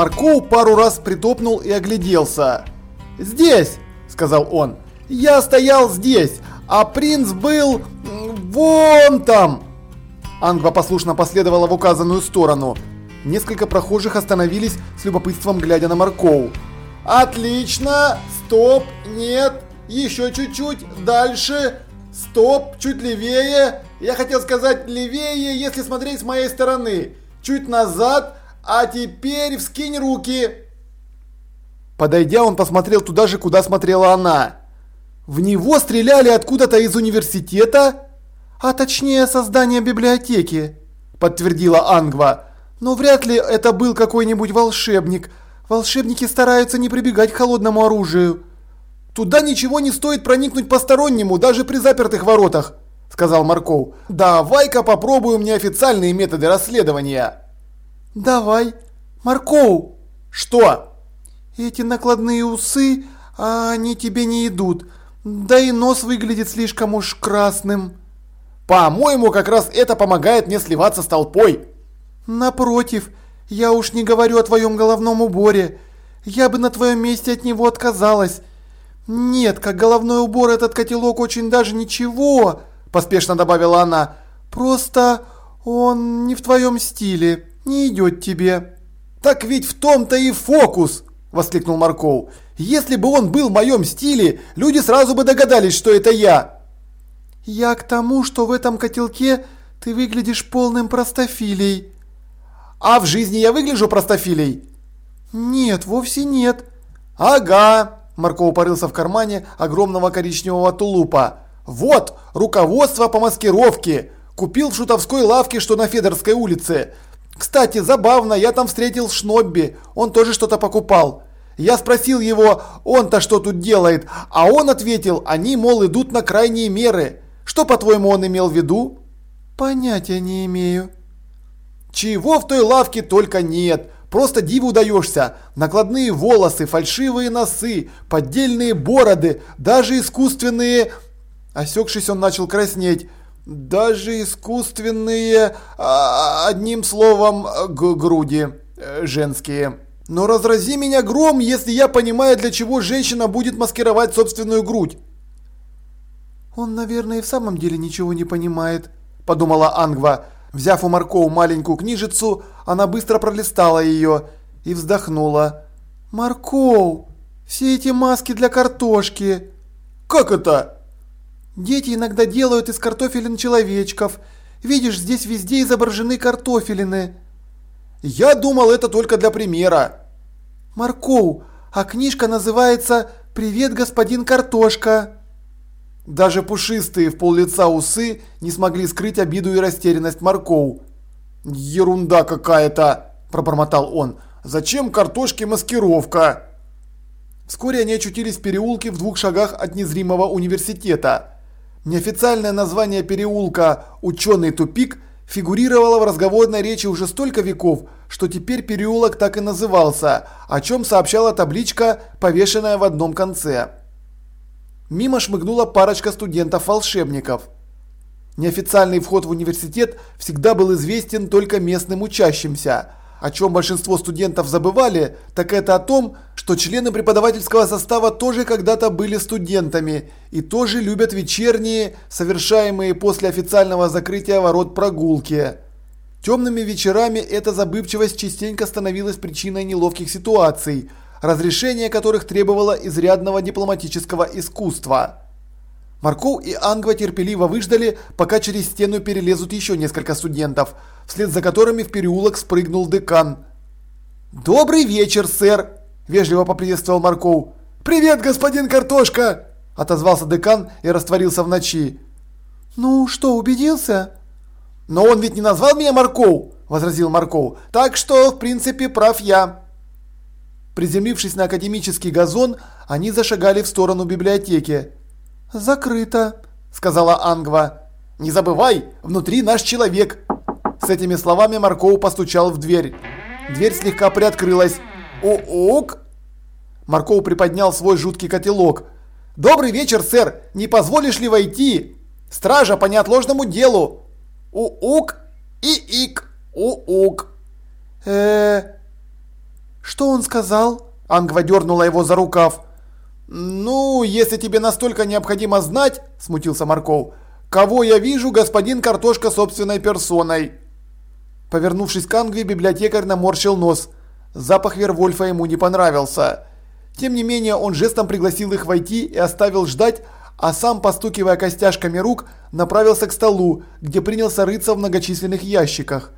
Маркоу пару раз притопнул и огляделся. «Здесь!» – сказал он. «Я стоял здесь, а принц был... вон там!» Ангва послушно последовала в указанную сторону. Несколько прохожих остановились с любопытством глядя на Маркоу. «Отлично! Стоп! Нет! Еще чуть-чуть! Дальше! Стоп! Чуть левее! Я хотел сказать левее, если смотреть с моей стороны! Чуть назад! А теперь вскинь руки!» Подойдя, он посмотрел туда же, куда смотрела она. В него стреляли откуда-то из университета? А точнее, создания библиотеки, подтвердила Ангва. Но вряд ли это был какой-нибудь волшебник. Волшебники стараются не прибегать к холодному оружию. Туда ничего не стоит проникнуть постороннему, даже при запертых воротах, сказал Марков. Давай-ка попробуем неофициальные методы расследования. Давай. Марков. Что? Эти накладные усы, а они тебе не идут. Да и нос выглядит слишком уж красным. По-моему, как раз это помогает мне сливаться с толпой. Напротив, я уж не говорю о твоем головном уборе. Я бы на твоем месте от него отказалась. Нет, как головной убор этот котелок очень даже ничего, поспешно добавила она. Просто он не в твоем стиле, не идет тебе. Так ведь в том-то и фокус, – воскликнул Марков. «Если бы он был в моем стиле, люди сразу бы догадались, что это я!» «Я к тому, что в этом котелке ты выглядишь полным простофилей». «А в жизни я выгляжу простофилей?» «Нет, вовсе нет». «Ага!» – Марков порылся в кармане огромного коричневого тулупа. «Вот, руководство по маскировке! Купил в шутовской лавке, что на Федорской улице. Кстати, забавно, я там встретил Шнобби, он тоже что-то покупал. Я спросил его, он-то что тут делает, а он ответил, они, мол, идут на крайние меры. Что, по-твоему, он имел в виду? Понятия не имею. Чего в той лавке только нет. Просто диву даешься. Накладные волосы, фальшивые носы, поддельные бороды, даже искусственные... Осекшись, он начал краснеть. Даже искусственные, а, одним словом, груди э, женские. Но разрази меня гром, если я понимаю, для чего женщина будет маскировать собственную грудь. Он, наверное, и в самом деле ничего не понимает, подумала Ангва. Взяв у Маркоу маленькую книжицу, она быстро пролистала ее и вздохнула. Маркоу, все эти маски для картошки. Как это? Дети иногда делают из картофелин человечков. Видишь, здесь везде изображены картофелины. Я думал, это только для примера. Маркоу, а книжка называется «Привет, господин Картошка». Даже пушистые в пол лица усы не смогли скрыть обиду и растерянность Маркоу. «Ерунда какая-то!» – пробормотал он. «Зачем картошке маскировка?» Вскоре они очутились в переулке в двух шагах от незримого университета. Неофициальное название переулка «Ученый тупик» фигурировало в разговорной речи уже столько веков, что теперь переулок так и назывался, о чем сообщала табличка, повешенная в одном конце. Мимо шмыгнула парочка студентов-волшебников. Неофициальный вход в университет всегда был известен только местным учащимся – о чем большинство студентов забывали, так это о том, что члены преподавательского состава тоже когда-то были студентами и тоже любят вечерние, совершаемые после официального закрытия ворот прогулки. Темными вечерами эта забывчивость частенько становилась причиной неловких ситуаций, разрешение которых требовало изрядного дипломатического искусства. Марков и Ангва терпеливо выждали, пока через стену перелезут еще несколько студентов, вслед за которыми в переулок спрыгнул декан. «Добрый вечер, сэр!» – вежливо поприветствовал Марков. «Привет, господин Картошка!» – отозвался декан и растворился в ночи. «Ну что, убедился?» «Но он ведь не назвал меня Марков!» – возразил Марков. «Так что, в принципе, прав я!» Приземлившись на академический газон, они зашагали в сторону библиотеки. «Закрыто», – сказала Ангва. «Не забывай, внутри наш человек». С этими словами Марков постучал в дверь. Дверь слегка приоткрылась. «О-ок!» Марков приподнял свой жуткий котелок. «Добрый вечер, сэр! Не позволишь ли войти? Стража по неотложному делу!» «У-ук! И-ик! У-ук!» э Что он сказал? Ангва дернула его за рукав. «Ну, если тебе настолько необходимо знать, – смутился Марков, – кого я вижу, господин Картошка собственной персоной». Повернувшись к Ангве, библиотекарь наморщил нос. Запах Вервольфа ему не понравился. Тем не менее, он жестом пригласил их войти и оставил ждать, а сам, постукивая костяшками рук, направился к столу, где принялся рыться в многочисленных ящиках.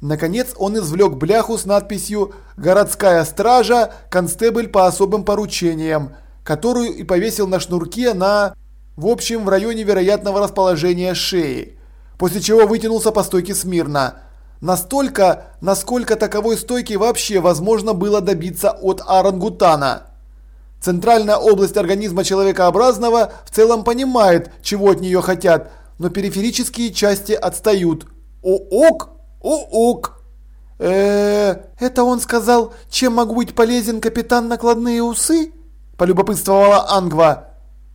Наконец он извлек бляху с надписью «Городская стража, констебль по особым поручениям», которую и повесил на шнурке на, в общем, в районе вероятного расположения шеи, после чего вытянулся по стойке смирно. Настолько, насколько таковой стойки вообще возможно было добиться от орангутана. Центральная область организма человекообразного в целом понимает, чего от нее хотят, но периферические части отстают. О-ок! О-ок! э это он сказал, чем могу быть полезен капитан накладные усы? Полюбопытствовала Ангва.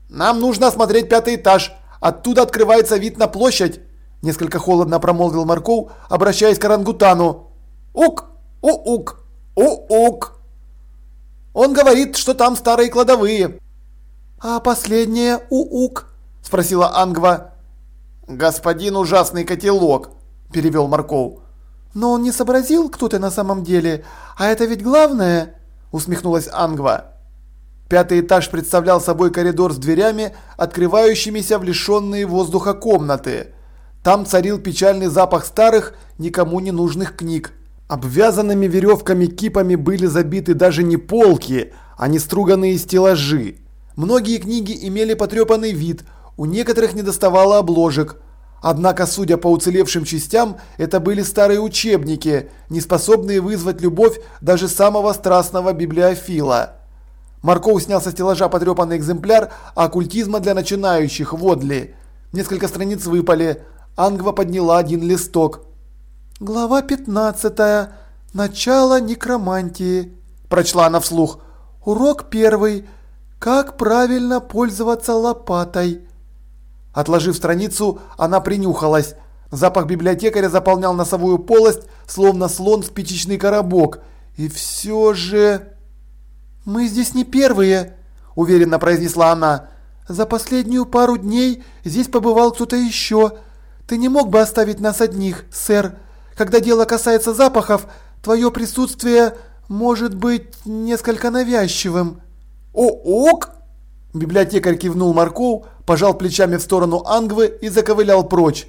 Нам нужно осмотреть пятый этаж. Оттуда открывается вид на площадь. Несколько холодно промолвил Марков, обращаясь к орангутану. Ук! У-ук! У-ук! Он говорит, что там старые кладовые. А последнее у-ук? Спросила Ангва. Господин ужасный котелок, перевел Марков. Но он не сообразил, кто ты на самом деле. А это ведь главное, усмехнулась Ангва. Пятый этаж представлял собой коридор с дверями, открывающимися в лишенные воздуха комнаты. Там царил печальный запах старых, никому не нужных книг. Обвязанными веревками кипами были забиты даже не полки, а не струганные стеллажи. Многие книги имели потрепанный вид, у некоторых недоставало обложек. Однако, судя по уцелевшим частям, это были старые учебники, не способные вызвать любовь даже самого страстного библиофила. Марков снял со стеллажа потрепанный экземпляр оккультизма для начинающих, Водли. Несколько страниц выпали. Ангва подняла один листок. «Глава 15. Начало некромантии», – прочла она вслух. «Урок первый. Как правильно пользоваться лопатой». Отложив страницу, она принюхалась. Запах библиотекаря заполнял носовую полость, словно слон в спичечный коробок. И все же... «Мы здесь не первые», – уверенно произнесла она. «За последнюю пару дней здесь побывал кто-то еще. Ты не мог бы оставить нас одних, сэр?» Когда дело касается запахов, твое присутствие может быть несколько навязчивым. О-ок! Библиотекарь кивнул Марков, пожал плечами в сторону Ангвы и заковылял прочь.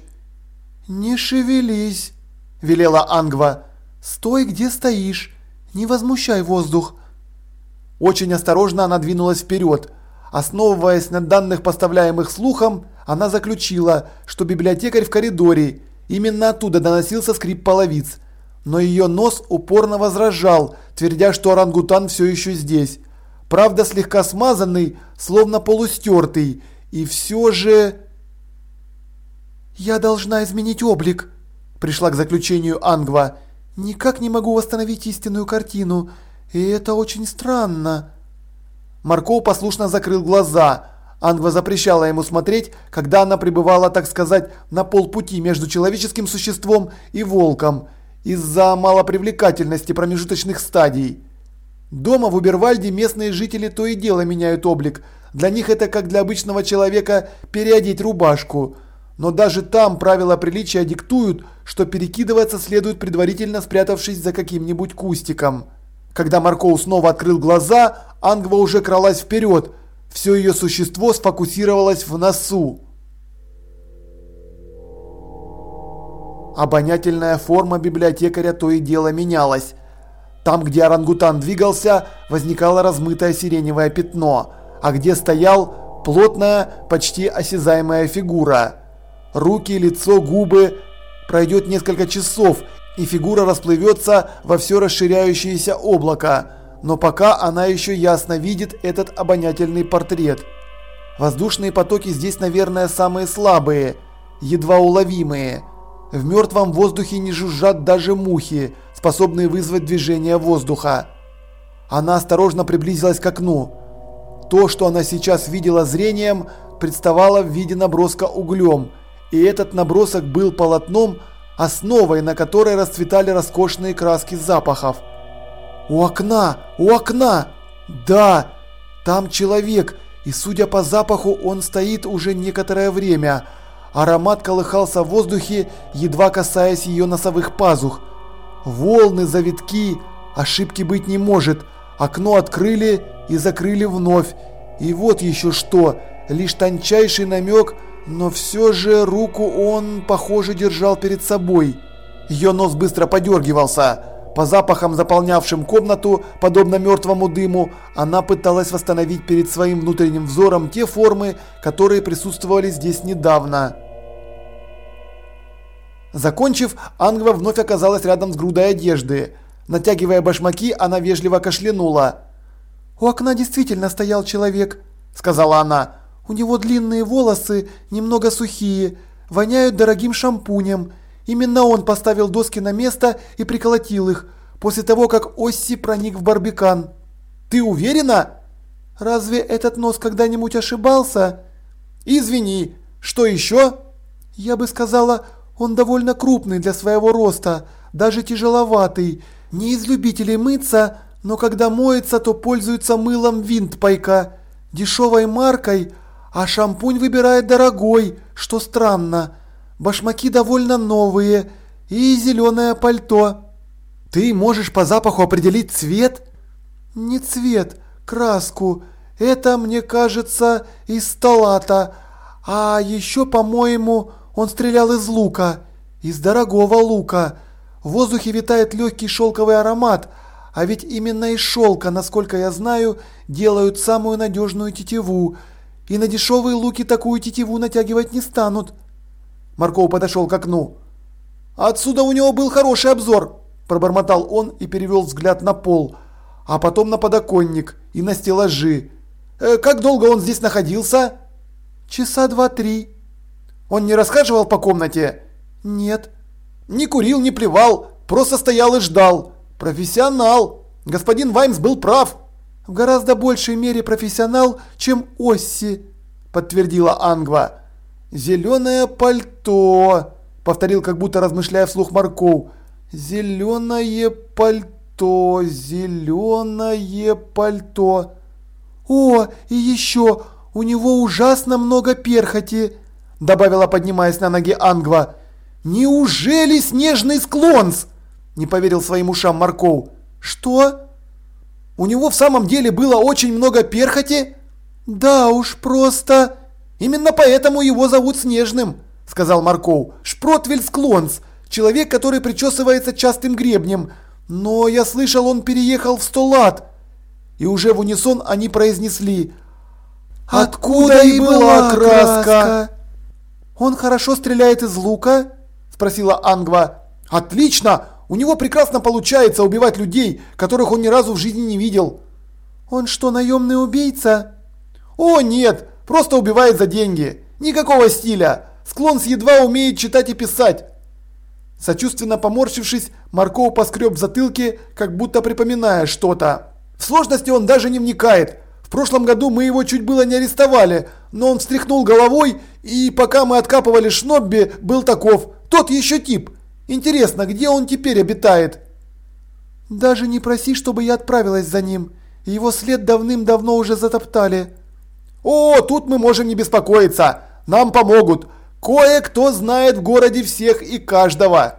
«Не шевелись», – велела Ангва. «Стой, где стоишь. Не возмущай воздух». Очень осторожно она двинулась вперед. Основываясь на данных, поставляемых слухом, она заключила, что библиотекарь в коридоре Именно оттуда доносился скрип половиц. Но ее нос упорно возражал, твердя, что орангутан все еще здесь. Правда, слегка смазанный, словно полустертый. И все же... «Я должна изменить облик», – пришла к заключению Ангва. «Никак не могу восстановить истинную картину, и это очень странно». Марков послушно закрыл глаза. Ангва запрещала ему смотреть, когда она пребывала, так сказать, на полпути между человеческим существом и волком, из-за малопривлекательности промежуточных стадий. Дома в Убервальде местные жители то и дело меняют облик. Для них это как для обычного человека переодеть рубашку. Но даже там правила приличия диктуют, что перекидываться следует предварительно спрятавшись за каким-нибудь кустиком. Когда Маркоу снова открыл глаза, Ангва уже кралась вперед, все ее существо сфокусировалось в носу. Обонятельная форма библиотекаря то и дело менялась. Там, где орангутан двигался, возникало размытое сиреневое пятно, а где стоял плотная, почти осязаемая фигура. Руки, лицо, губы. Пройдет несколько часов, и фигура расплывется во все расширяющееся облако но пока она еще ясно видит этот обонятельный портрет. Воздушные потоки здесь, наверное, самые слабые, едва уловимые. В мертвом воздухе не жужжат даже мухи, способные вызвать движение воздуха. Она осторожно приблизилась к окну. То, что она сейчас видела зрением, представало в виде наброска углем, и этот набросок был полотном, основой на которой расцветали роскошные краски запахов. У окна! У окна! Да! Там человек, и судя по запаху, он стоит уже некоторое время. Аромат колыхался в воздухе, едва касаясь ее носовых пазух. Волны, завитки, ошибки быть не может. Окно открыли и закрыли вновь. И вот еще что, лишь тончайший намек, но все же руку он, похоже, держал перед собой. Ее нос быстро подергивался. По запахам, заполнявшим комнату, подобно мертвому дыму, она пыталась восстановить перед своим внутренним взором те формы, которые присутствовали здесь недавно. Закончив, Ангва вновь оказалась рядом с грудой одежды. Натягивая башмаки, она вежливо кашлянула. «У окна действительно стоял человек», – сказала она. «У него длинные волосы, немного сухие, воняют дорогим шампунем. Именно он поставил доски на место и приколотил их, после того, как Осси проник в барбикан. Ты уверена? Разве этот нос когда-нибудь ошибался? Извини, что еще? Я бы сказала, он довольно крупный для своего роста, даже тяжеловатый. Не из любителей мыться, но когда моется, то пользуется мылом винтпайка, дешевой маркой, а шампунь выбирает дорогой, что странно. Башмаки довольно новые и зеленое пальто. Ты можешь по запаху определить цвет? Не цвет, краску. Это, мне кажется, из сталата. А еще, по-моему, он стрелял из лука. Из дорогого лука. В воздухе витает легкий шелковый аромат, а ведь именно из шелка, насколько я знаю, делают самую надежную тетиву. И на дешевые луки такую тетиву натягивать не станут. Марков подошел к окну. «Отсюда у него был хороший обзор», – пробормотал он и перевел взгляд на пол, а потом на подоконник и на стеллажи. «Э, «Как долго он здесь находился?» «Часа два-три». «Он не расхаживал по комнате?» «Нет». «Не курил, не плевал, просто стоял и ждал. Профессионал. Господин Ваймс был прав». «В гораздо большей мере профессионал, чем Осси», – подтвердила Ангва. «Зеленое пальто», – повторил, как будто размышляя вслух Марков. «Зеленое пальто, зеленое пальто». «О, и еще, у него ужасно много перхоти», – добавила, поднимаясь на ноги Ангва. «Неужели снежный склонс?» – не поверил своим ушам Марков. «Что?» «У него в самом деле было очень много перхоти?» «Да уж, просто...» Именно поэтому его зовут Снежным, сказал Марков. Шпротвель Склонс, человек, который причесывается частым гребнем. Но я слышал, он переехал в Столат. И уже в унисон они произнесли «Откуда и была краска?» «Он хорошо стреляет из лука?» – спросила Ангва. «Отлично! У него прекрасно получается убивать людей, которых он ни разу в жизни не видел». «Он что, наемный убийца?» «О, нет! Просто убивает за деньги. Никакого стиля. Склонс едва умеет читать и писать. Сочувственно поморщившись, Марков поскреб в затылке, как будто припоминая что-то. В сложности он даже не вникает. В прошлом году мы его чуть было не арестовали, но он встряхнул головой, и пока мы откапывали Шнобби, был таков. Тот еще тип. Интересно, где он теперь обитает? Даже не проси, чтобы я отправилась за ним. Его след давным-давно уже затоптали. «О, тут мы можем не беспокоиться. Нам помогут. Кое-кто знает в городе всех и каждого».